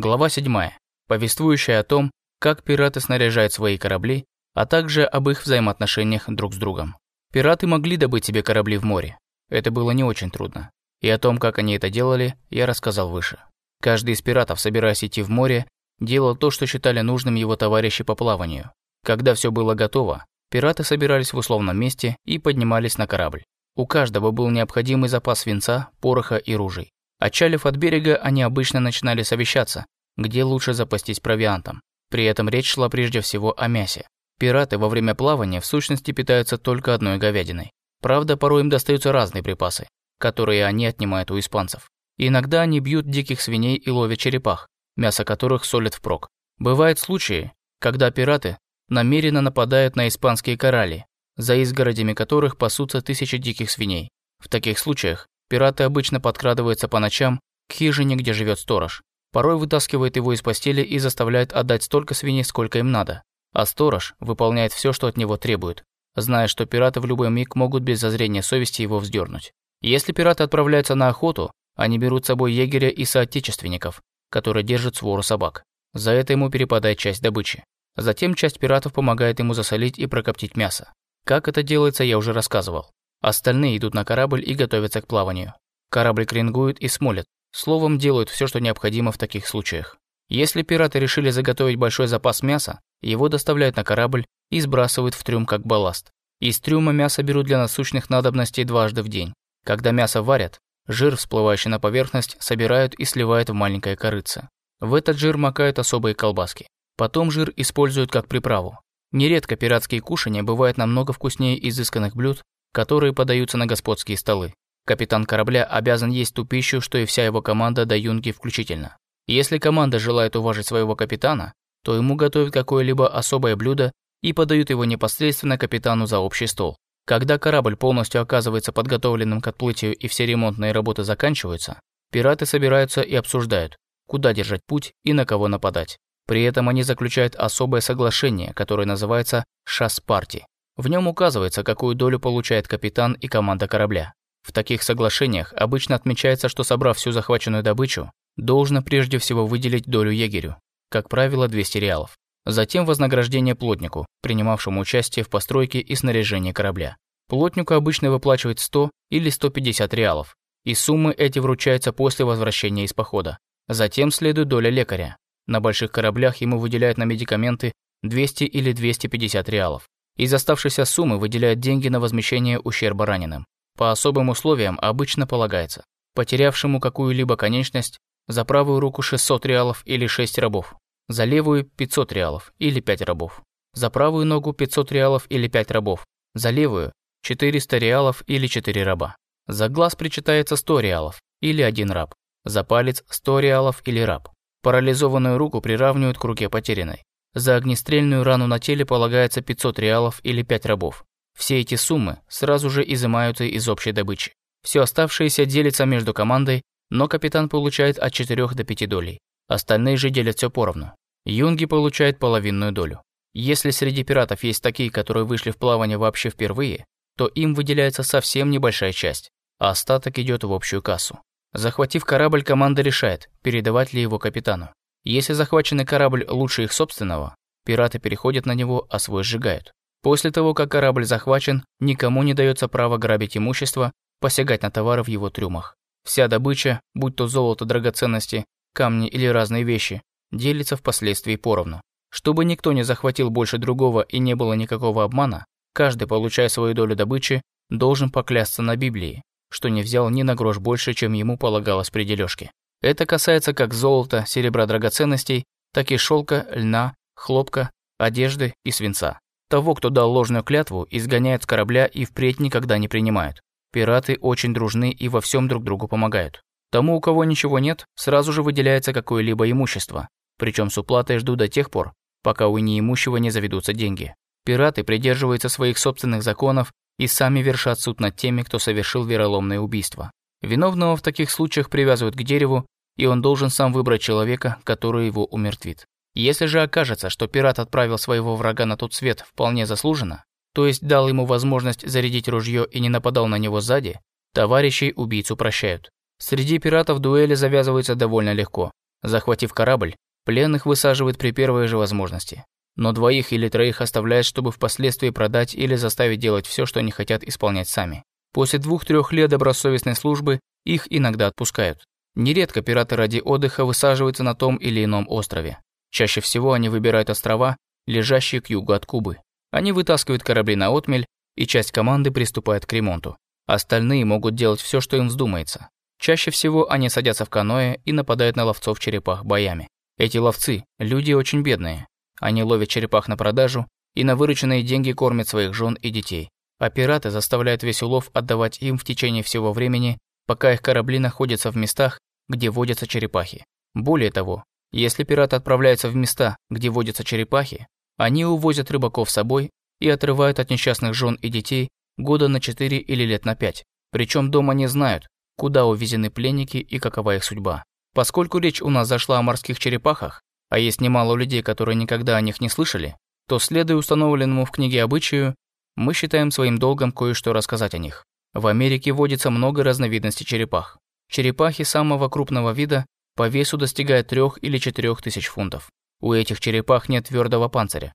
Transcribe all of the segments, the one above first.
Глава 7. Повествующая о том, как пираты снаряжают свои корабли, а также об их взаимоотношениях друг с другом. Пираты могли добыть себе корабли в море. Это было не очень трудно. И о том, как они это делали, я рассказал выше. Каждый из пиратов, собираясь идти в море, делал то, что считали нужным его товарищи по плаванию. Когда все было готово, пираты собирались в условном месте и поднимались на корабль. У каждого был необходимый запас свинца, пороха и ружей. Отчалив от берега, они обычно начинали совещаться, где лучше запастись провиантом. При этом речь шла прежде всего о мясе. Пираты во время плавания в сущности питаются только одной говядиной. Правда, порой им достаются разные припасы, которые они отнимают у испанцев. Иногда они бьют диких свиней и ловят черепах, мясо которых солят впрок. Бывают случаи, когда пираты намеренно нападают на испанские коралли, за изгородями которых пасутся тысячи диких свиней. В таких случаях пираты обычно подкрадываются по ночам к хижине, где живет сторож. Порой вытаскивает его из постели и заставляет отдать столько свиней, сколько им надо. А сторож выполняет все, что от него требует, зная, что пираты в любой миг могут без зазрения совести его вздернуть. Если пираты отправляются на охоту, они берут с собой егеря и соотечественников, которые держат свору собак. За это ему перепадает часть добычи. Затем часть пиратов помогает ему засолить и прокоптить мясо. Как это делается, я уже рассказывал. Остальные идут на корабль и готовятся к плаванию. Корабль крингуют и смолят. Словом, делают все, что необходимо в таких случаях. Если пираты решили заготовить большой запас мяса, его доставляют на корабль и сбрасывают в трюм как балласт. Из трюма мясо берут для насущных надобностей дважды в день. Когда мясо варят, жир, всплывающий на поверхность, собирают и сливают в маленькое корыце. В этот жир макают особые колбаски. Потом жир используют как приправу. Нередко пиратские кушания бывают намного вкуснее изысканных блюд, которые подаются на господские столы. Капитан корабля обязан есть ту пищу, что и вся его команда до юнги включительно. Если команда желает уважить своего капитана, то ему готовят какое-либо особое блюдо и подают его непосредственно капитану за общий стол. Когда корабль полностью оказывается подготовленным к отплытию и все ремонтные работы заканчиваются, пираты собираются и обсуждают, куда держать путь и на кого нападать. При этом они заключают особое соглашение, которое называется «шас-парти». В нем указывается, какую долю получает капитан и команда корабля. В таких соглашениях обычно отмечается, что собрав всю захваченную добычу, должно прежде всего выделить долю егерю, как правило, 200 реалов. Затем вознаграждение плотнику, принимавшему участие в постройке и снаряжении корабля. Плотнику обычно выплачивают 100 или 150 реалов, и суммы эти вручаются после возвращения из похода. Затем следует доля лекаря. На больших кораблях ему выделяют на медикаменты 200 или 250 реалов. Из оставшейся суммы выделяют деньги на возмещение ущерба раненым. По особым условиям обычно полагается потерявшему какую-либо конечность за правую руку 600 реалов или 6 рабов, за левую 500 реалов или 5 рабов, за правую ногу 500 реалов или 5 рабов, за левую 400 реалов или 4 раба. За глаз причитается 100 реалов или 1 раб, за палец 100 реалов или раб. Парализованную руку приравнивают к руке потерянной. За огнестрельную рану на теле полагается 500 реалов или 5 рабов. Все эти суммы сразу же изымаются из общей добычи. Все оставшееся делится между командой но капитан получает от 4 до 5 долей. Остальные же делят все поровну. Юнги получает половинную долю. Если среди пиратов есть такие, которые вышли в плавание вообще впервые, то им выделяется совсем небольшая часть, а остаток идет в общую кассу. Захватив корабль, команда решает, передавать ли его капитану. Если захваченный корабль лучше их собственного, пираты переходят на него, а свой сжигают. После того, как корабль захвачен, никому не дается право грабить имущество, посягать на товары в его трюмах. Вся добыча, будь то золото, драгоценности, камни или разные вещи, делится впоследствии поровну. Чтобы никто не захватил больше другого и не было никакого обмана, каждый, получая свою долю добычи, должен поклясться на Библии, что не взял ни на грош больше, чем ему полагалось при дележке. Это касается как золота, серебра драгоценностей, так и шелка, льна, хлопка, одежды и свинца. Того, кто дал ложную клятву, изгоняют с корабля и впредь никогда не принимают. Пираты очень дружны и во всем друг другу помогают. Тому, у кого ничего нет, сразу же выделяется какое-либо имущество, причем с уплатой ждут до тех пор, пока у неимущего не заведутся деньги. Пираты придерживаются своих собственных законов и сами вершат суд над теми, кто совершил вероломное убийство. Виновного в таких случаях привязывают к дереву, и он должен сам выбрать человека, который его умертвит. Если же окажется, что пират отправил своего врага на тот свет вполне заслуженно, то есть дал ему возможность зарядить ружье и не нападал на него сзади, товарищей убийцу прощают. Среди пиратов дуэли завязываются довольно легко. Захватив корабль, пленных высаживают при первой же возможности. Но двоих или троих оставляют, чтобы впоследствии продать или заставить делать все, что они хотят исполнять сами. После двух-трех лет добросовестной службы их иногда отпускают. Нередко пираты ради отдыха высаживаются на том или ином острове. Чаще всего они выбирают острова, лежащие к югу от Кубы. Они вытаскивают корабли на отмель, и часть команды приступает к ремонту. Остальные могут делать все, что им вздумается. Чаще всего они садятся в каноэ и нападают на ловцов черепах боями. Эти ловцы – люди очень бедные. Они ловят черепах на продажу и на вырученные деньги кормят своих жен и детей. А пираты заставляют весь улов отдавать им в течение всего времени, пока их корабли находятся в местах, где водятся черепахи. Более того, если пираты отправляются в места, где водятся черепахи, они увозят рыбаков с собой и отрывают от несчастных жен и детей года на 4 или лет на 5. Причем дома не знают, куда увезены пленники и какова их судьба. Поскольку речь у нас зашла о морских черепахах, а есть немало людей, которые никогда о них не слышали, то, следуя установленному в книге обычаю, мы считаем своим долгом кое-что рассказать о них. В Америке водится много разновидностей черепах. Черепахи самого крупного вида по весу достигают 3 или 4 тысяч фунтов. У этих черепах нет твердого панциря.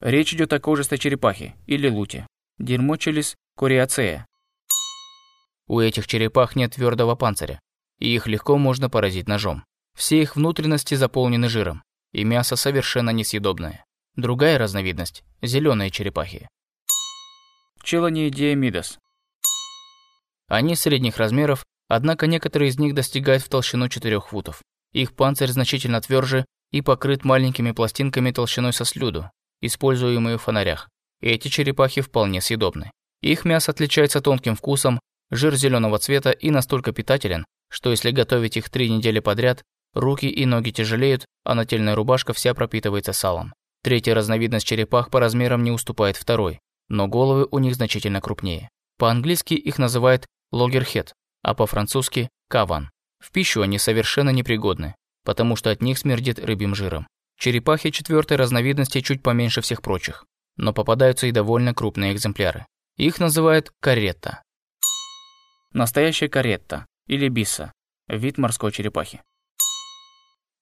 Речь идет о кожистой черепахе или луте. Дермочелис кориацея. У этих черепах нет твердого панциря, и их легко можно поразить ножом. Все их внутренности заполнены жиром, и мясо совершенно несъедобное. Другая разновидность – зеленые черепахи. Челониидея мидас. Они средних размеров Однако некоторые из них достигают в толщину 4 футов. Их панцирь значительно тверже и покрыт маленькими пластинками толщиной со слюду, используемые в фонарях. Эти черепахи вполне съедобны. Их мясо отличается тонким вкусом, жир зеленого цвета и настолько питателен, что если готовить их три недели подряд, руки и ноги тяжелеют, а нательная рубашка вся пропитывается салом. Третья разновидность черепах по размерам не уступает второй, но головы у них значительно крупнее. По-английски их называют логерхед, а по-французски – каван. В пищу они совершенно непригодны, потому что от них смердит рыбьим жиром. Черепахи четвертой разновидности чуть поменьше всех прочих, но попадаются и довольно крупные экземпляры. Их называют каретта. Настоящая каретта или биса – вид морской черепахи.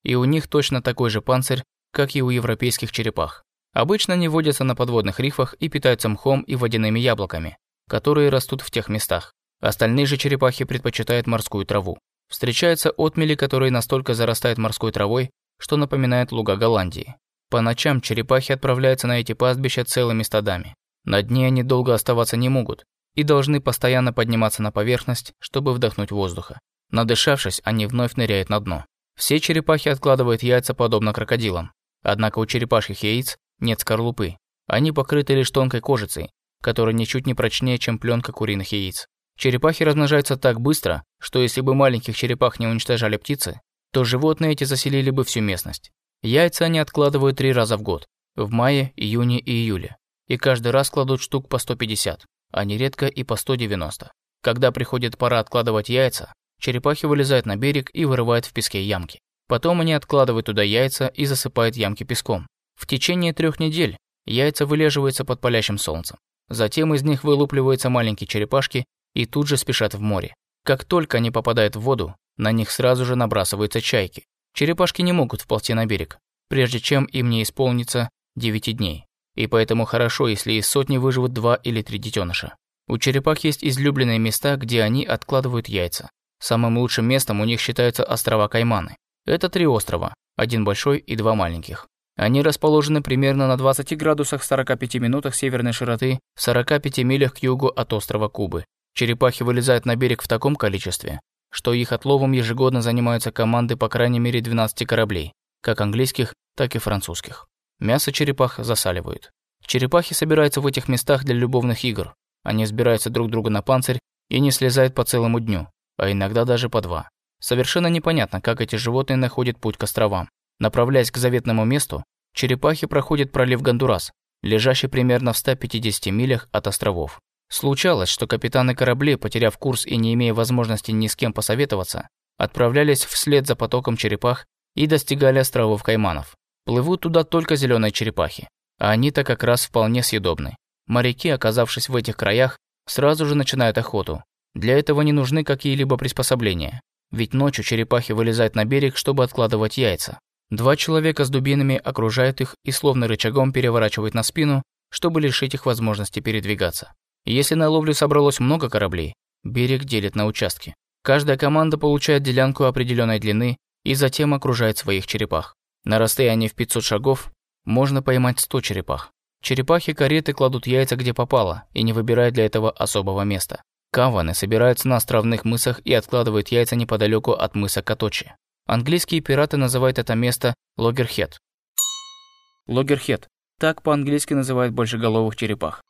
И у них точно такой же панцирь, как и у европейских черепах. Обычно они водятся на подводных рифах и питаются мхом и водяными яблоками, которые растут в тех местах. Остальные же черепахи предпочитают морскую траву. Встречаются отмели, которые настолько зарастают морской травой, что напоминают луга Голландии. По ночам черепахи отправляются на эти пастбища целыми стадами. На дне они долго оставаться не могут и должны постоянно подниматься на поверхность, чтобы вдохнуть воздуха. Надышавшись, они вновь ныряют на дно. Все черепахи откладывают яйца подобно крокодилам. Однако у черепашьих яиц нет скорлупы. Они покрыты лишь тонкой кожицей, которая ничуть не прочнее, чем пленка куриных яиц. Черепахи размножаются так быстро, что если бы маленьких черепах не уничтожали птицы, то животные эти заселили бы всю местность. Яйца они откладывают три раза в год – в мае, июне и июле. И каждый раз кладут штук по 150, а нередко и по 190. Когда приходит пора откладывать яйца, черепахи вылезают на берег и вырывают в песке ямки. Потом они откладывают туда яйца и засыпают ямки песком. В течение трех недель яйца вылеживаются под палящим солнцем. Затем из них вылупливаются маленькие черепашки и тут же спешат в море. Как только они попадают в воду, на них сразу же набрасываются чайки. Черепашки не могут вползти на берег, прежде чем им не исполнится 9 дней. И поэтому хорошо, если из сотни выживут два или три детеныша. У черепах есть излюбленные места, где они откладывают яйца. Самым лучшим местом у них считаются острова Кайманы. Это три острова, один большой и два маленьких. Они расположены примерно на 20 градусах 45 минутах северной широты, 45 милях к югу от острова Кубы. Черепахи вылезают на берег в таком количестве, что их отловом ежегодно занимаются команды по крайней мере 12 кораблей, как английских, так и французских. Мясо черепах засаливают. Черепахи собираются в этих местах для любовных игр. Они взбираются друг друга на панцирь и не слезают по целому дню, а иногда даже по два. Совершенно непонятно, как эти животные находят путь к островам. Направляясь к заветному месту, черепахи проходят пролив Гондурас, лежащий примерно в 150 милях от островов. Случалось, что капитаны кораблей, потеряв курс и не имея возможности ни с кем посоветоваться, отправлялись вслед за потоком черепах и достигали островов Кайманов. Плывут туда только зеленые черепахи, а они-то как раз вполне съедобны. Моряки, оказавшись в этих краях, сразу же начинают охоту. Для этого не нужны какие-либо приспособления. Ведь ночью черепахи вылезают на берег, чтобы откладывать яйца. Два человека с дубинами окружают их и словно рычагом переворачивают на спину, чтобы лишить их возможности передвигаться. Если на ловлю собралось много кораблей, берег делит на участки. Каждая команда получает делянку определенной длины и затем окружает своих черепах. На расстоянии в 500 шагов можно поймать 100 черепах. Черепахи-кареты кладут яйца где попало и не выбирают для этого особого места. Каваны собираются на островных мысах и откладывают яйца неподалеку от мыса Каточи. Английские пираты называют это место Логерхед. Логерхед. Так по-английски называют большеголовых черепах.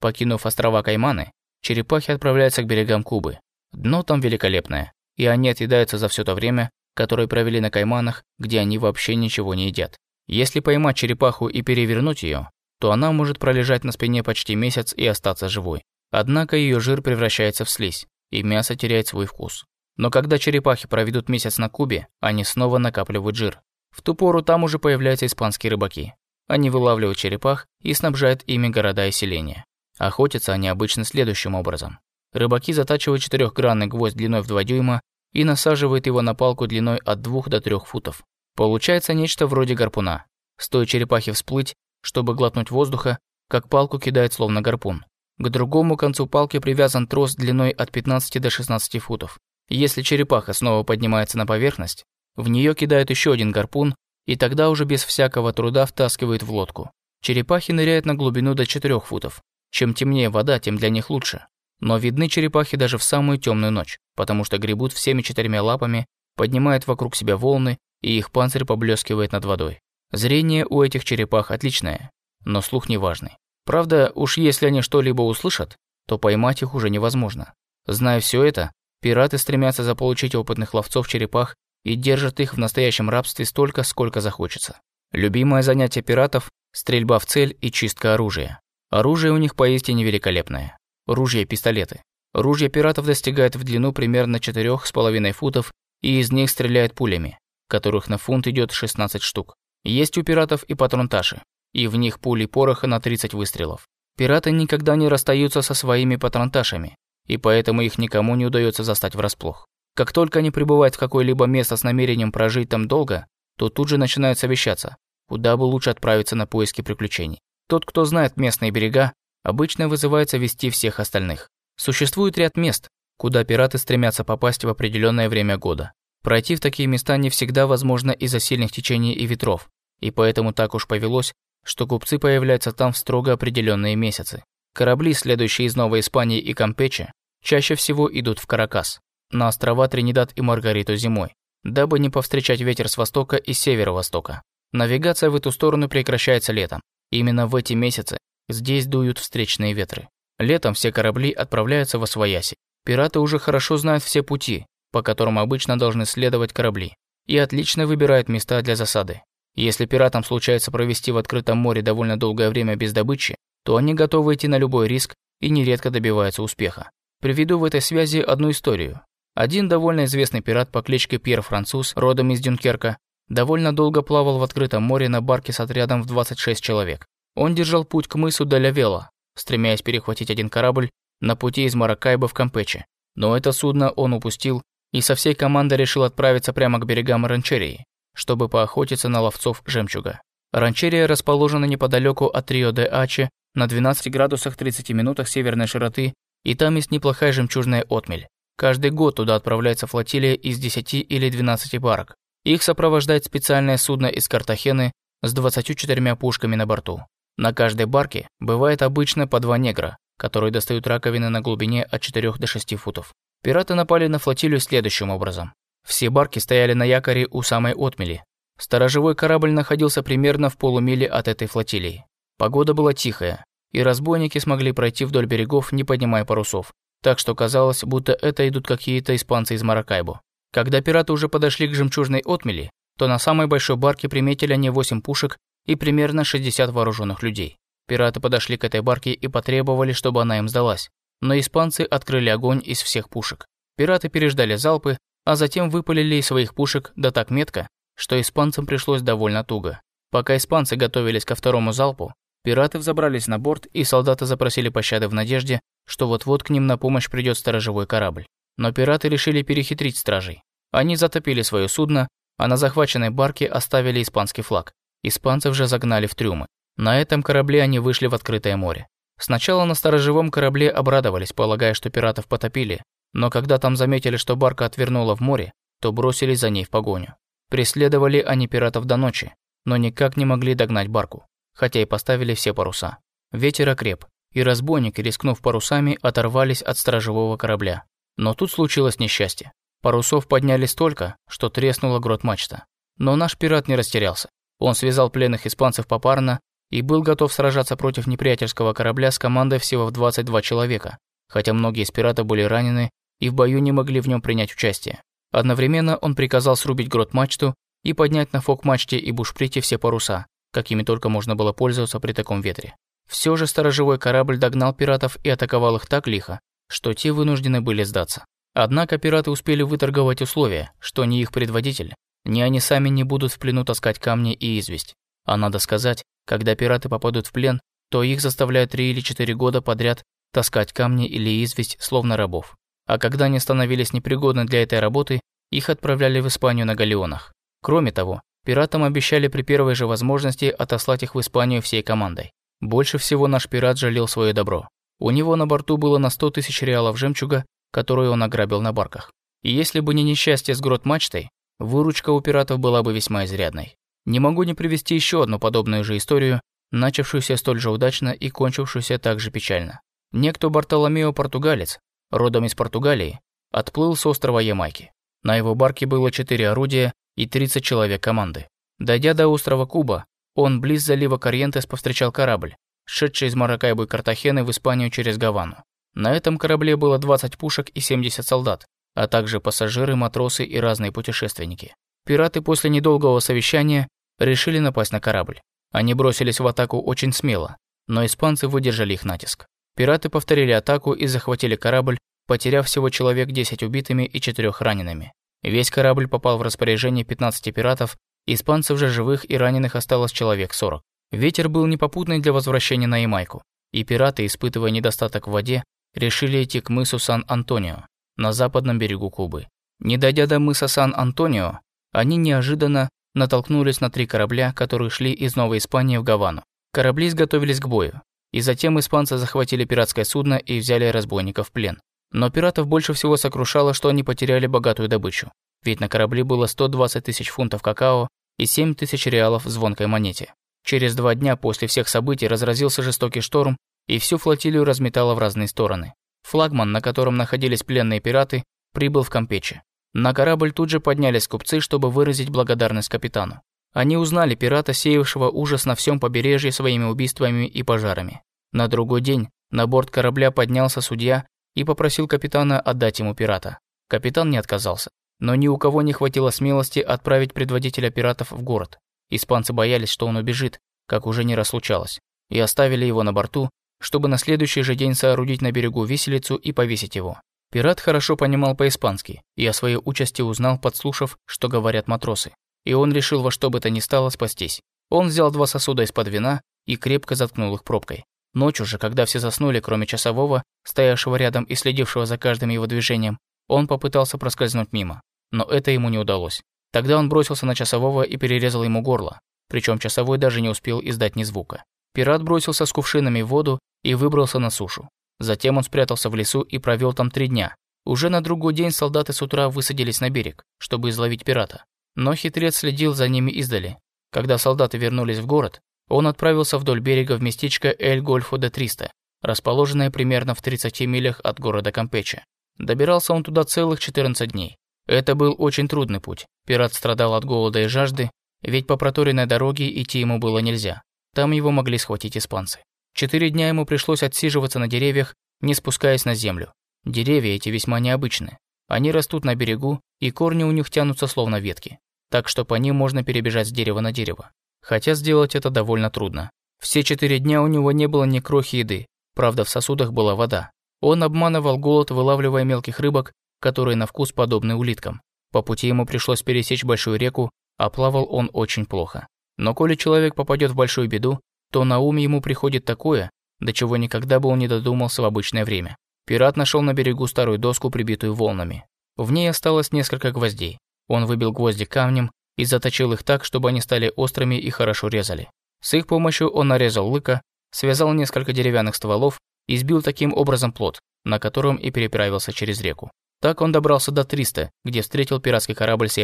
Покинув острова Кайманы, черепахи отправляются к берегам Кубы. Дно там великолепное, и они отъедаются за все то время, которое провели на Кайманах, где они вообще ничего не едят. Если поймать черепаху и перевернуть ее, то она может пролежать на спине почти месяц и остаться живой. Однако ее жир превращается в слизь, и мясо теряет свой вкус. Но когда черепахи проведут месяц на Кубе, они снова накапливают жир. В ту пору там уже появляются испанские рыбаки. Они вылавливают черепах и снабжают ими города и селения. Охотятся они обычно следующим образом. Рыбаки затачивают четырехгранный гвоздь длиной в 2 дюйма и насаживают его на палку длиной от 2 до 3 футов. Получается нечто вроде гарпуна. Стоит черепахе всплыть, чтобы глотнуть воздуха, как палку кидает словно гарпун. К другому концу палки привязан трос длиной от 15 до 16 футов. Если черепаха снова поднимается на поверхность, в нее кидают еще один гарпун, и тогда уже без всякого труда втаскивают в лодку. Черепахи ныряют на глубину до 4 футов. Чем темнее вода, тем для них лучше. Но видны черепахи даже в самую темную ночь, потому что гребут всеми четырьмя лапами, поднимают вокруг себя волны, и их панцирь поблескивает над водой. Зрение у этих черепах отличное, но слух неважный. Правда, уж если они что-либо услышат, то поймать их уже невозможно. Зная все это, Пираты стремятся заполучить опытных ловцов черепах и держат их в настоящем рабстве столько, сколько захочется. Любимое занятие пиратов – стрельба в цель и чистка оружия. Оружие у них поистине великолепное. Ружья и пистолеты. Ружья пиратов достигают в длину примерно 4,5 футов и из них стреляют пулями, которых на фунт идет 16 штук. Есть у пиратов и патронташи, и в них пули пороха на 30 выстрелов. Пираты никогда не расстаются со своими патронташами, и поэтому их никому не удается застать врасплох. Как только они прибывают в какое-либо место с намерением прожить там долго, то тут же начинают совещаться, куда бы лучше отправиться на поиски приключений. Тот, кто знает местные берега, обычно вызывается вести всех остальных. Существует ряд мест, куда пираты стремятся попасть в определенное время года. Пройти в такие места не всегда возможно из-за сильных течений и ветров, и поэтому так уж повелось, что купцы появляются там в строго определенные месяцы. Корабли, следующие из Новой Испании и Кампече, чаще всего идут в Каракас, на острова Тринидад и Маргариту зимой, дабы не повстречать ветер с востока и северо-востока. Навигация в эту сторону прекращается летом. Именно в эти месяцы здесь дуют встречные ветры. Летом все корабли отправляются в Освояси. Пираты уже хорошо знают все пути, по которым обычно должны следовать корабли, и отлично выбирают места для засады. Если пиратам случается провести в открытом море довольно долгое время без добычи, то они готовы идти на любой риск и нередко добиваются успеха. Приведу в этой связи одну историю. Один довольно известный пират по кличке Пьер Француз, родом из Дюнкерка, довольно долго плавал в открытом море на барке с отрядом в 26 человек. Он держал путь к мысу Далявела, стремясь перехватить один корабль на пути из Маракайба в Кампече. Но это судно он упустил, и со всей командой решил отправиться прямо к берегам Ранчерии, чтобы поохотиться на ловцов жемчуга. Ранчерия расположена неподалеку от Рио-де-Аче на 12 градусах 30 минутах северной широты, и там есть неплохая жемчужная отмель. Каждый год туда отправляется флотилия из 10 или 12 барок. Их сопровождает специальное судно из Картахены с 24 пушками на борту. На каждой барке бывает обычно по два негра, которые достают раковины на глубине от 4 до 6 футов. Пираты напали на флотилию следующим образом. Все барки стояли на якоре у самой отмели. Сторожевой корабль находился примерно в полумиле от этой флотилии. Погода была тихая, и разбойники смогли пройти вдоль берегов, не поднимая парусов. Так что казалось, будто это идут какие-то испанцы из Маракайбо. Когда пираты уже подошли к жемчужной отмели, то на самой большой барке приметили они 8 пушек и примерно 60 вооруженных людей. Пираты подошли к этой барке и потребовали, чтобы она им сдалась. Но испанцы открыли огонь из всех пушек. Пираты переждали залпы, а затем выпалили из своих пушек да так метко, что испанцам пришлось довольно туго. Пока испанцы готовились ко второму залпу, пираты взобрались на борт, и солдаты запросили пощады в надежде, что вот-вот к ним на помощь придет сторожевой корабль. Но пираты решили перехитрить стражей. Они затопили свое судно, а на захваченной барке оставили испанский флаг. Испанцев же загнали в трюмы. На этом корабле они вышли в открытое море. Сначала на сторожевом корабле обрадовались, полагая, что пиратов потопили, но когда там заметили, что барка отвернула в море, то бросились за ней в погоню. Преследовали они пиратов до ночи, но никак не могли догнать барку, хотя и поставили все паруса. Ветер окреп, и разбойники, рискнув парусами, оторвались от сторожевого корабля. Но тут случилось несчастье. Парусов подняли столько, что треснула грот мачта. Но наш пират не растерялся. Он связал пленных испанцев попарно и был готов сражаться против неприятельского корабля с командой всего в 22 человека, хотя многие из пиратов были ранены и в бою не могли в нем принять участие. Одновременно он приказал срубить грот-мачту и поднять на фок-мачте и бушприте все паруса, какими только можно было пользоваться при таком ветре. Все же сторожевой корабль догнал пиратов и атаковал их так лихо, что те вынуждены были сдаться. Однако пираты успели выторговать условия, что ни их предводитель, ни они сами не будут в плену таскать камни и известь. А надо сказать, когда пираты попадут в плен, то их заставляют три или четыре года подряд таскать камни или известь, словно рабов. А когда они становились непригодны для этой работы, их отправляли в Испанию на галеонах. Кроме того, пиратам обещали при первой же возможности отослать их в Испанию всей командой. Больше всего наш пират жалел свое добро. У него на борту было на 100 тысяч реалов жемчуга, которую он ограбил на барках. И если бы не несчастье с грот-мачтой, выручка у пиратов была бы весьма изрядной. Не могу не привести еще одну подобную же историю, начавшуюся столь же удачно и кончившуюся так же печально. Некто Бартоломео Португалец, родом из Португалии, отплыл с острова Ямайки. На его барке было четыре орудия и 30 человек команды. Дойдя до острова Куба, он близ залива Корьентес повстречал корабль, шедший из Маракайбы и Картахены в Испанию через Гавану. На этом корабле было 20 пушек и 70 солдат, а также пассажиры, матросы и разные путешественники. Пираты после недолгого совещания решили напасть на корабль. Они бросились в атаку очень смело, но испанцы выдержали их натиск. Пираты повторили атаку и захватили корабль, потеряв всего человек 10 убитыми и 4 ранеными. Весь корабль попал в распоряжение 15 пиратов, испанцев же живых и раненых осталось человек 40. Ветер был непопутный для возвращения на Ямайку, и пираты, испытывая недостаток в воде, решили идти к мысу Сан-Антонио, на западном берегу Кубы. Не дойдя до мыса Сан-Антонио, они неожиданно натолкнулись на три корабля, которые шли из Новой Испании в Гавану. Корабли изготовились к бою, и затем испанцы захватили пиратское судно и взяли разбойников в плен. Но пиратов больше всего сокрушало, что они потеряли богатую добычу. Ведь на корабле было 120 тысяч фунтов какао и 7 тысяч реалов в звонкой монете. Через два дня после всех событий разразился жестокий шторм, и всю флотилию разметало в разные стороны. Флагман, на котором находились пленные пираты, прибыл в Кампече. На корабль тут же поднялись купцы, чтобы выразить благодарность капитану. Они узнали пирата, сеявшего ужас на всем побережье своими убийствами и пожарами. На другой день на борт корабля поднялся судья и попросил капитана отдать ему пирата. Капитан не отказался, но ни у кого не хватило смелости отправить предводителя пиратов в город. Испанцы боялись, что он убежит, как уже не раз случалось, и оставили его на борту, чтобы на следующий же день соорудить на берегу виселицу и повесить его. Пират хорошо понимал по-испански и о своей участи узнал, подслушав, что говорят матросы. И он решил во что бы то ни стало спастись. Он взял два сосуда из-под вина и крепко заткнул их пробкой. Ночью же, когда все заснули, кроме часового, стоявшего рядом и следившего за каждым его движением, он попытался проскользнуть мимо. Но это ему не удалось. Тогда он бросился на часового и перерезал ему горло. Причем часовой даже не успел издать ни звука. Пират бросился с кувшинами в воду и выбрался на сушу. Затем он спрятался в лесу и провел там три дня. Уже на другой день солдаты с утра высадились на берег, чтобы изловить пирата. Но хитрец следил за ними издали. Когда солдаты вернулись в город, он отправился вдоль берега в местечко Эль-Гольфо-де-Триста, расположенное примерно в 30 милях от города Кампече. Добирался он туда целых 14 дней. Это был очень трудный путь. Пират страдал от голода и жажды, ведь по проторенной дороге идти ему было нельзя. Там его могли схватить испанцы. Четыре дня ему пришлось отсиживаться на деревьях, не спускаясь на землю. Деревья эти весьма необычны. Они растут на берегу, и корни у них тянутся словно ветки, так что по ним можно перебежать с дерева на дерево хотя сделать это довольно трудно. Все четыре дня у него не было ни крохи еды, правда в сосудах была вода. Он обманывал голод, вылавливая мелких рыбок, которые на вкус подобны улиткам. По пути ему пришлось пересечь большую реку, а плавал он очень плохо. Но коли человек попадет в большую беду, то на ум ему приходит такое, до чего никогда бы он не додумался в обычное время. Пират нашел на берегу старую доску, прибитую волнами. В ней осталось несколько гвоздей. Он выбил гвозди камнем и заточил их так, чтобы они стали острыми и хорошо резали. С их помощью он нарезал лыка, связал несколько деревянных стволов и сбил таким образом плот, на котором и переправился через реку. Так он добрался до Триста, где встретил пиратский корабль с.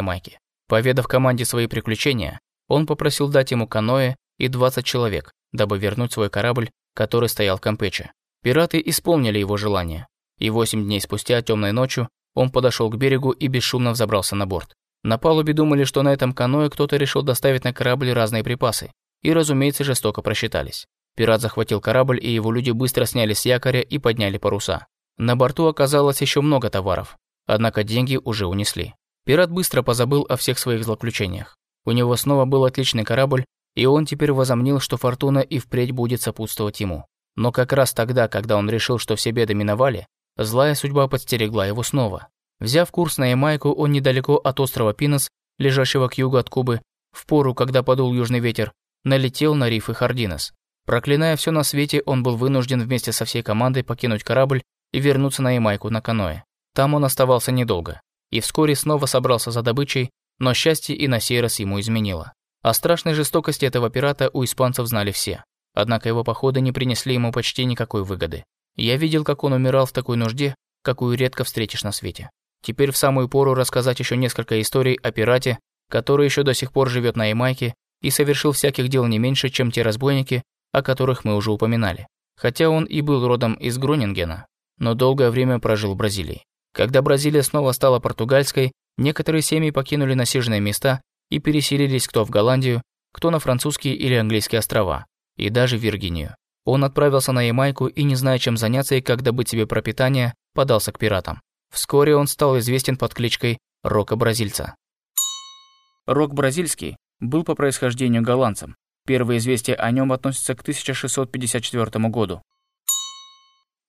Поведав команде свои приключения, он попросил дать ему каноэ и 20 человек, дабы вернуть свой корабль, который стоял в Кампече. Пираты исполнили его желание, и восемь дней спустя, темной ночью, он подошел к берегу и бесшумно взобрался на борт. На палубе думали, что на этом каное кто-то решил доставить на корабль разные припасы, и, разумеется, жестоко просчитались. Пират захватил корабль, и его люди быстро сняли с якоря и подняли паруса. На борту оказалось еще много товаров, однако деньги уже унесли. Пират быстро позабыл о всех своих злоключениях. У него снова был отличный корабль, и он теперь возомнил, что фортуна и впредь будет сопутствовать ему. Но как раз тогда, когда он решил, что все беды миновали, злая судьба подстерегла его снова. Взяв курс на Ямайку, он недалеко от острова Пинос, лежащего к югу от Кубы, в пору, когда подул южный ветер, налетел на рифы Хардинес. Проклиная все на свете, он был вынужден вместе со всей командой покинуть корабль и вернуться на Ямайку на каное. Там он оставался недолго, и вскоре снова собрался за добычей, но счастье и на сей раз ему изменило. О страшной жестокости этого пирата у испанцев знали все. Однако его походы не принесли ему почти никакой выгоды. Я видел, как он умирал в такой нужде, какую редко встретишь на свете. Теперь в самую пору рассказать еще несколько историй о пирате, который еще до сих пор живет на Ямайке и совершил всяких дел не меньше, чем те разбойники, о которых мы уже упоминали. Хотя он и был родом из Гронингена, но долгое время прожил в Бразилии. Когда Бразилия снова стала португальской, некоторые семьи покинули насиженные места и переселились кто в Голландию, кто на французские или английские острова, и даже в Виргинию. Он отправился на Ямайку и, не зная, чем заняться и как добыть себе пропитание, подался к пиратам. Вскоре он стал известен под кличкой Рока-бразильца. Рок бразильский был по происхождению голландцем. Первые известия о нем относятся к 1654 году.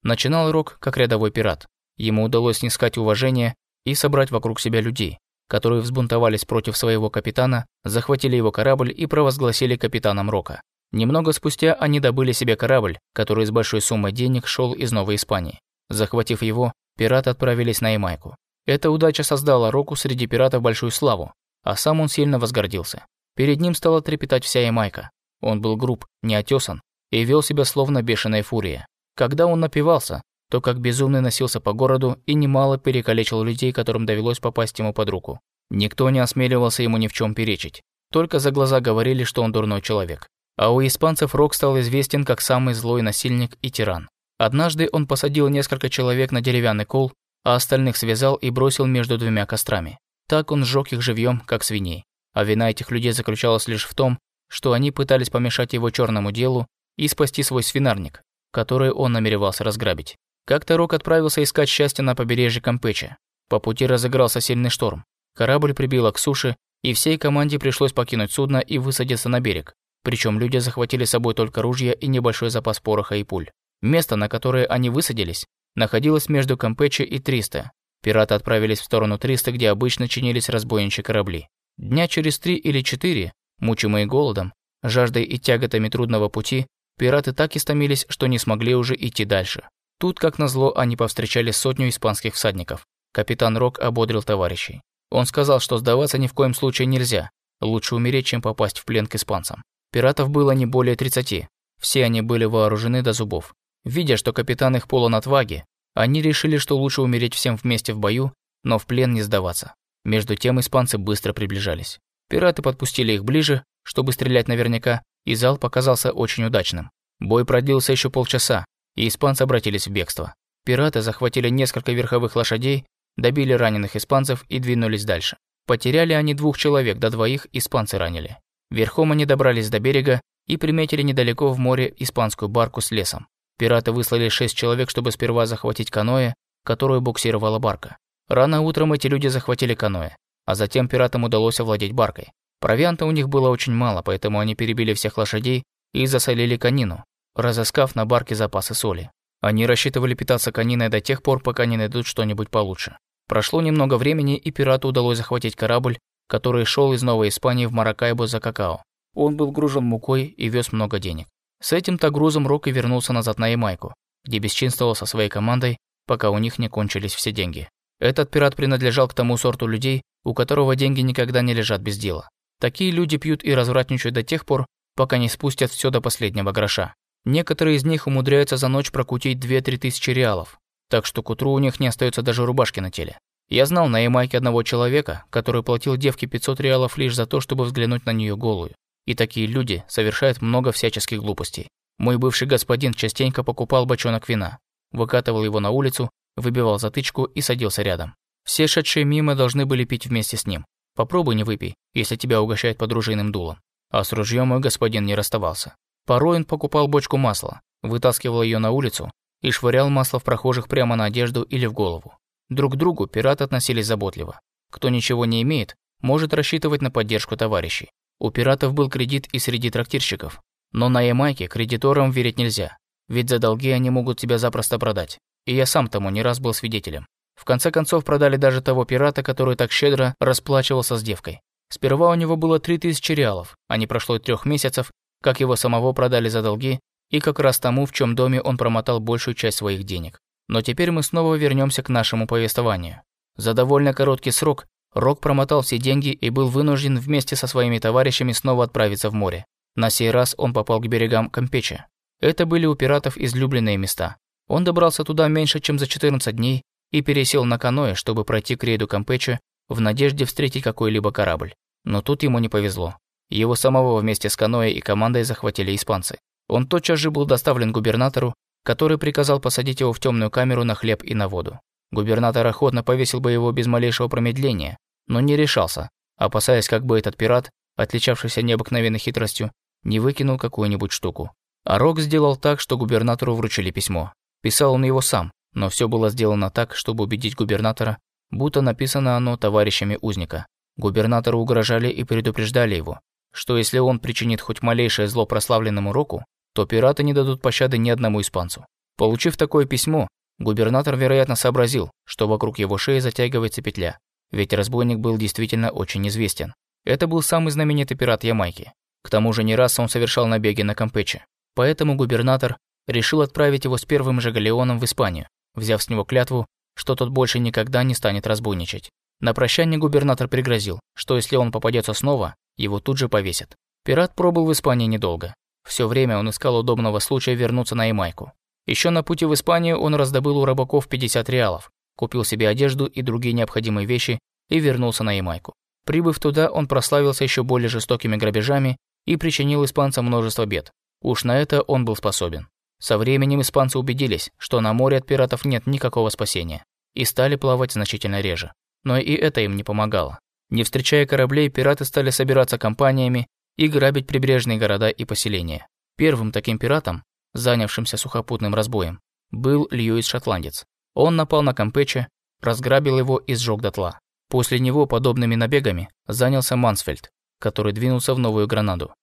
Начинал Рок как рядовой пират. Ему удалось снискать уважение и собрать вокруг себя людей, которые взбунтовались против своего капитана, захватили его корабль и провозгласили капитаном Рока. Немного спустя они добыли себе корабль, который с большой суммой денег шел из Новой Испании. Захватив его, пираты отправились на Ямайку. Эта удача создала Року среди пиратов большую славу, а сам он сильно возгордился. Перед ним стала трепетать вся Ямайка. Он был груб, неотесан и вел себя словно бешеная фурия. Когда он напивался, то как безумный носился по городу и немало перекалечил людей, которым довелось попасть ему под руку. Никто не осмеливался ему ни в чем перечить. Только за глаза говорили, что он дурной человек. А у испанцев Рок стал известен как самый злой насильник и тиран. Однажды он посадил несколько человек на деревянный кол, а остальных связал и бросил между двумя кострами. Так он сжег их живьем, как свиней. А вина этих людей заключалась лишь в том, что они пытались помешать его черному делу и спасти свой свинарник, который он намеревался разграбить. Как-то Рок отправился искать счастье на побережье Кампеча. По пути разыгрался сильный шторм. Корабль прибило к суше, и всей команде пришлось покинуть судно и высадиться на берег, причем люди захватили с собой только ружья и небольшой запас пороха и пуль. Место, на которое они высадились, находилось между Кампече и Триста. Пираты отправились в сторону Триста, где обычно чинились разбойничьи корабли. Дня через три или четыре, мучимые голодом, жаждой и тяготами трудного пути, пираты так истомились, что не смогли уже идти дальше. Тут, как назло, они повстречали сотню испанских всадников. Капитан Рок ободрил товарищей. Он сказал, что сдаваться ни в коем случае нельзя. Лучше умереть, чем попасть в плен к испанцам. Пиратов было не более 30. Все они были вооружены до зубов. Видя, что капитан их полон отваги, они решили, что лучше умереть всем вместе в бою, но в плен не сдаваться. Между тем испанцы быстро приближались. Пираты подпустили их ближе, чтобы стрелять наверняка, и зал показался очень удачным. Бой продлился еще полчаса, и испанцы обратились в бегство. Пираты захватили несколько верховых лошадей, добили раненых испанцев и двинулись дальше. Потеряли они двух человек, до двоих испанцы ранили. Верхом они добрались до берега и приметили недалеко в море испанскую барку с лесом. Пираты выслали шесть человек, чтобы сперва захватить каноэ, которую буксировала барка. Рано утром эти люди захватили каноэ, а затем пиратам удалось овладеть баркой. Провианта у них было очень мало, поэтому они перебили всех лошадей и засолили конину, разыскав на барке запасы соли. Они рассчитывали питаться кониной до тех пор, пока не найдут что-нибудь получше. Прошло немного времени, и пирату удалось захватить корабль, который шел из Новой Испании в Маракайбо за какао. Он был гружен мукой и вез много денег. С этим-то грузом Рок вернулся назад на Ямайку, где бесчинствовал со своей командой, пока у них не кончились все деньги. Этот пират принадлежал к тому сорту людей, у которого деньги никогда не лежат без дела. Такие люди пьют и развратничают до тех пор, пока не спустят все до последнего гроша. Некоторые из них умудряются за ночь прокутить 2-3 тысячи реалов, так что к утру у них не остается даже рубашки на теле. Я знал на Ямайке одного человека, который платил девке 500 реалов лишь за то, чтобы взглянуть на нее голую. И такие люди совершают много всяческих глупостей. Мой бывший господин частенько покупал бочонок вина, выкатывал его на улицу, выбивал затычку и садился рядом. Все шедшие мимо должны были пить вместе с ним. Попробуй не выпей, если тебя угощают под ружейным дулом. А с ружьем мой господин не расставался. Порой он покупал бочку масла, вытаскивал ее на улицу и швырял масло в прохожих прямо на одежду или в голову. Друг к другу пираты относились заботливо. Кто ничего не имеет, может рассчитывать на поддержку товарищей. У пиратов был кредит и среди трактирщиков. Но на Ямайке кредиторам верить нельзя, ведь за долги они могут тебя запросто продать. И я сам тому не раз был свидетелем. В конце концов продали даже того пирата, который так щедро расплачивался с девкой. Сперва у него было 3000 реалов, а не прошло трех месяцев, как его самого продали за долги, и как раз тому, в чем доме он промотал большую часть своих денег. Но теперь мы снова вернемся к нашему повествованию. За довольно короткий срок Рок промотал все деньги и был вынужден вместе со своими товарищами снова отправиться в море. На сей раз он попал к берегам Кампеча. Это были у пиратов излюбленные места. Он добрался туда меньше, чем за 14 дней и пересел на каноэ, чтобы пройти к рейду Кампеча в надежде встретить какой-либо корабль. Но тут ему не повезло. Его самого вместе с каноэ и командой захватили испанцы. Он тотчас же был доставлен губернатору, который приказал посадить его в темную камеру на хлеб и на воду. Губернатор охотно повесил бы его без малейшего промедления, но не решался, опасаясь, как бы этот пират, отличавшийся необыкновенной хитростью, не выкинул какую-нибудь штуку. А Рок сделал так, что губернатору вручили письмо. Писал он его сам, но все было сделано так, чтобы убедить губернатора, будто написано оно товарищами узника. Губернатору угрожали и предупреждали его, что если он причинит хоть малейшее зло прославленному Року, то пираты не дадут пощады ни одному испанцу. Получив такое письмо, губернатор, вероятно, сообразил, что вокруг его шеи затягивается петля, ведь разбойник был действительно очень известен. Это был самый знаменитый пират Ямайки. К тому же не раз он совершал набеги на Кампече. Поэтому губернатор решил отправить его с первым же галеоном в Испанию, взяв с него клятву, что тот больше никогда не станет разбойничать. На прощание губернатор пригрозил, что если он попадется снова, его тут же повесят. Пират пробыл в Испании недолго. Все время он искал удобного случая вернуться на Ямайку. Еще на пути в Испанию он раздобыл у рыбаков 50 реалов, купил себе одежду и другие необходимые вещи и вернулся на Ямайку. Прибыв туда, он прославился еще более жестокими грабежами и причинил испанцам множество бед. Уж на это он был способен. Со временем испанцы убедились, что на море от пиратов нет никакого спасения, и стали плавать значительно реже. Но и это им не помогало. Не встречая кораблей, пираты стали собираться компаниями и грабить прибрежные города и поселения. Первым таким пиратом, занявшимся сухопутным разбоем, был Льюис-шотландец. Он напал на Кампече, разграбил его и сжег дотла. После него подобными набегами занялся Мансфельд, который двинулся в Новую Гранаду.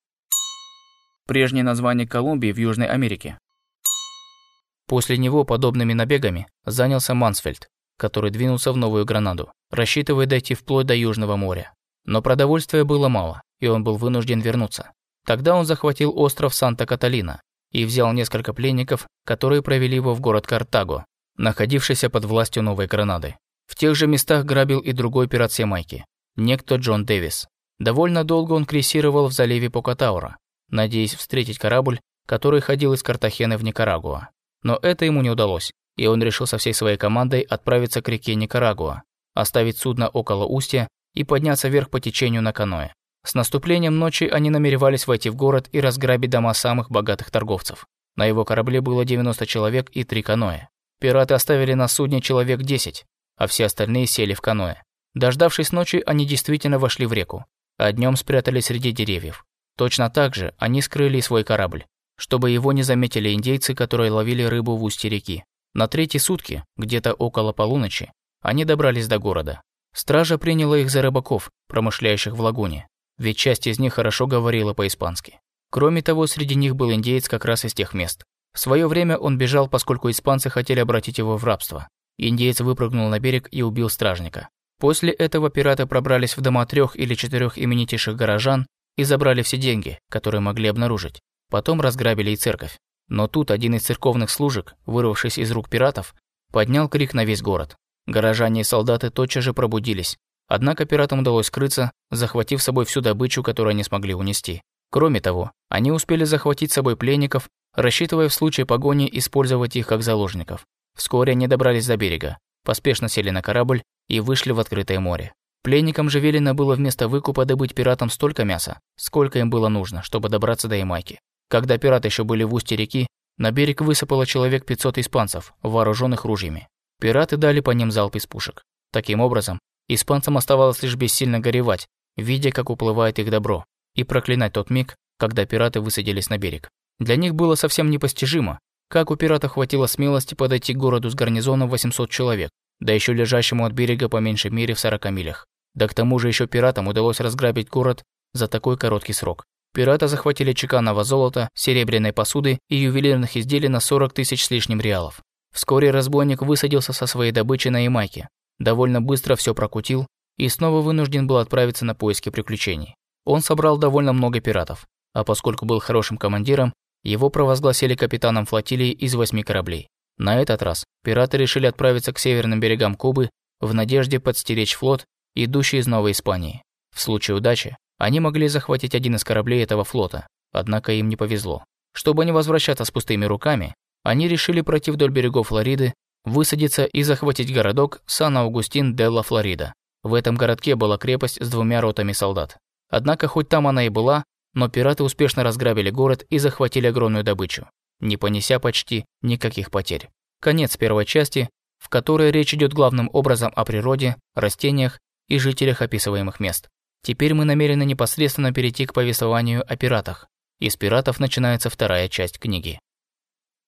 Прежнее название Колумбии в Южной Америке. После него подобными набегами занялся Мансфельд, который двинулся в Новую Гранаду, рассчитывая дойти вплоть до Южного моря. Но продовольствия было мало, и он был вынужден вернуться. Тогда он захватил остров Санта-Каталина и взял несколько пленников, которые провели его в город Картаго, находившийся под властью Новой Гранады. В тех же местах грабил и другой пират Ямайки, некто Джон Дэвис. Довольно долго он крейсировал в заливе Покатаура, надеясь встретить корабль, который ходил из Картахены в Никарагуа. Но это ему не удалось, и он решил со всей своей командой отправиться к реке Никарагуа, оставить судно около устья и подняться вверх по течению на каноэ. С наступлением ночи они намеревались войти в город и разграбить дома самых богатых торговцев. На его корабле было 90 человек и три каноэ. Пираты оставили на судне человек 10, а все остальные сели в каноэ. Дождавшись ночи, они действительно вошли в реку, а днем спрятались среди деревьев. Точно так же они скрыли свой корабль, чтобы его не заметили индейцы, которые ловили рыбу в устье реки. На третьи сутки, где-то около полуночи, они добрались до города. Стража приняла их за рыбаков, промышляющих в лагуне, ведь часть из них хорошо говорила по-испански. Кроме того, среди них был индеец как раз из тех мест. В свое время он бежал, поскольку испанцы хотели обратить его в рабство. Индеец выпрыгнул на берег и убил стражника. После этого пираты пробрались в дома трех или четырех именитейших горожан и забрали все деньги, которые могли обнаружить. Потом разграбили и церковь. Но тут один из церковных служек, вырвавшись из рук пиратов, поднял крик на весь город. Горожане и солдаты тотчас же пробудились, однако пиратам удалось скрыться, захватив с собой всю добычу, которую они смогли унести. Кроме того, они успели захватить с собой пленников, рассчитывая в случае погони использовать их как заложников. Вскоре они добрались до берега, поспешно сели на корабль и вышли в открытое море. Пленникам же велено было вместо выкупа добыть пиратам столько мяса, сколько им было нужно, чтобы добраться до Ямайки. Когда пираты еще были в устье реки, на берег высыпало человек 500 испанцев, вооруженных ружьями. Пираты дали по ним залп из пушек. Таким образом, испанцам оставалось лишь бессильно горевать, видя, как уплывает их добро, и проклинать тот миг, когда пираты высадились на берег. Для них было совсем непостижимо, как у пиратов хватило смелости подойти к городу с гарнизоном 800 человек, да еще лежащему от берега по меньшей мере в 40 милях. Да к тому же еще пиратам удалось разграбить город за такой короткий срок. Пираты захватили чеканного золота, серебряной посуды и ювелирных изделий на 40 тысяч с лишним реалов. Вскоре разбойник высадился со своей добычей на Ямайке, довольно быстро все прокутил и снова вынужден был отправиться на поиски приключений. Он собрал довольно много пиратов, а поскольку был хорошим командиром, его провозгласили капитаном флотилии из восьми кораблей. На этот раз пираты решили отправиться к северным берегам Кубы в надежде подстеречь флот идущий из Новой Испании. В случае удачи они могли захватить один из кораблей этого флота, однако им не повезло. Чтобы не возвращаться с пустыми руками, они решили пройти вдоль берегов Флориды, высадиться и захватить городок Сан-Аугустин-де-ла-Флорида. В этом городке была крепость с двумя ротами солдат. Однако хоть там она и была, но пираты успешно разграбили город и захватили огромную добычу, не понеся почти никаких потерь. Конец первой части, в которой речь идет главным образом о природе, растениях и жителях описываемых мест. Теперь мы намерены непосредственно перейти к повествованию о пиратах. Из пиратов начинается вторая часть книги.